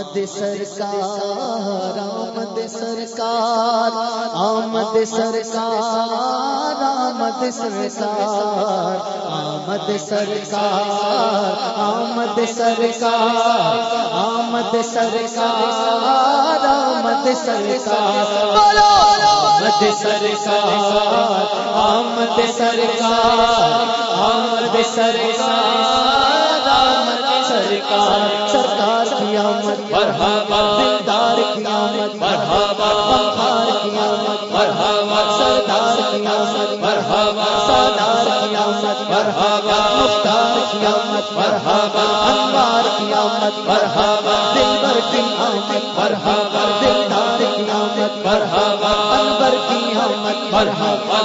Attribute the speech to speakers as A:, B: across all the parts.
A: آمد سرکار آمد سرکار آمد سرکار آمد سرکار آمد سرکار آمد سرکار آمد سرکار آمد سرکار آمد سرکار آمد سرکار آمد سرکار آمد سرکار قیامت
B: مرحبا
A: قیامت
B: مرحبا
A: بخار قیامت
B: مرحبا
A: سردار قیامت
B: مرحبا
A: سردار قیامت
B: مرحبا
A: مختار قیامت
B: مرحبا
A: انوار قیامت
B: مرحبا
A: دلبر قیامت
B: مرحبا
A: دلدار قیامت
B: مرحبا
A: انور قیامت
B: مرحبا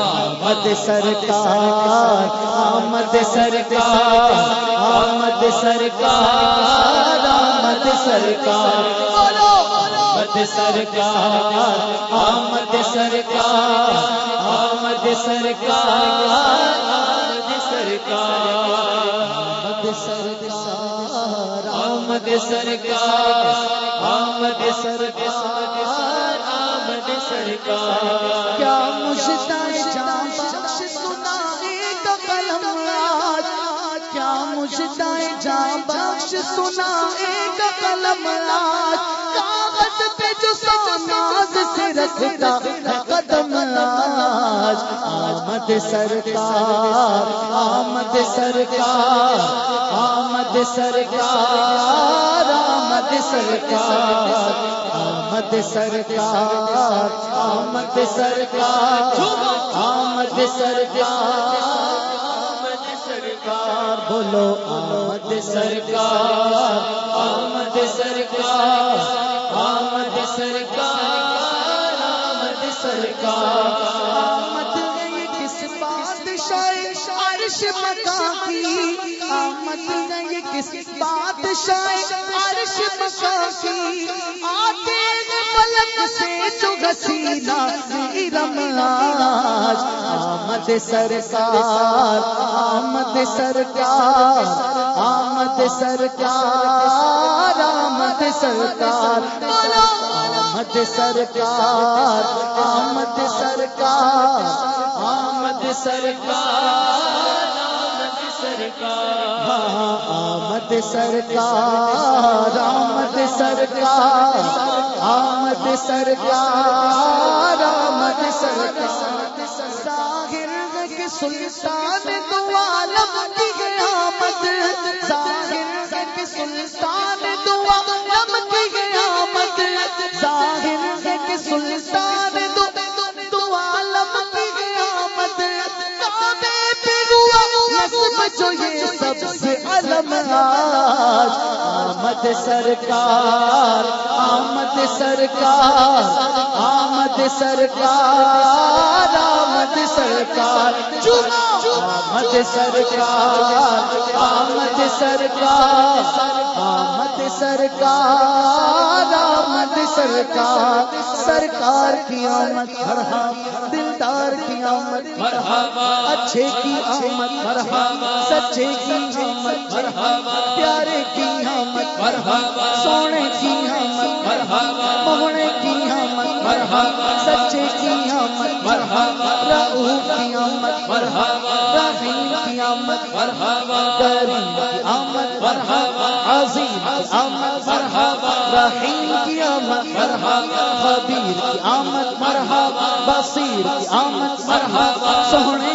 A: آمد سرکار آمد سرکار آمد سرکار آمد سرکار آمد سرکار آمد سرکار آمد سرکار آمد سرکار آمد سرکار آمد سرکار آمد سرکار جام بخش سنا ایک قلم آج کاغذ پہ جو ساناز سے رکھتا قدم آج آمد سرکار آمد سرکار آمد سرکار آمد سرکار آمد سرکار آمد سرکار آمد سرکار۔ سرکار بولو، آمد سرکار آمد سرکار آمد سرکار آمد سرکار، آمد گئی کس بادشاہ عرش مکان کی؟ آمد گئی کس بادشاہ عرش مکان کی؟ آتے ہیں پلک سے جو گسینہ ارم آج آمد سرکار آمد سرکار آمد سرکار آمد سرکار آمد سرکار آمد سرکار آمد سرکار آمد سرکار آمد سرکار آمد سرکار آمد سرکار سلطان دو عالم کی قیامت، ظاہر کے سلطان دو عالم کی قیامت، ظاہر کے سلطان دو دو عالم کی قیامت۔ کعبے پہ ہوا نصب جو یہ سب سے علم آج۔ آمد سرکار آمد سرکار آمد سرکار۔ سرکار آمد سرکار آمد سرکار آمد سرکار آمد سرکار سرکار کی آمد، مرحبا، دلدار کی آمد،
B: مرحبا،
A: اچھے کی آمد،
B: مرحبا،
A: سچے کی آمد،
B: مرحبا،
A: پیارے کی آمد،
B: مرحبا،
A: سونے کی کی آمد
B: مرحبا
A: رحیم کی آمد
B: مرحبا،
A: کریم کی آمد
B: مرحبا،
A: عظیم کی آمد
B: مرحبا،
A: رحیم کی آمد
B: مرحبا
A: خبیر کی آمد
B: مرحبا،
A: بصیر کی آمد
B: مرحبا،
A: سونے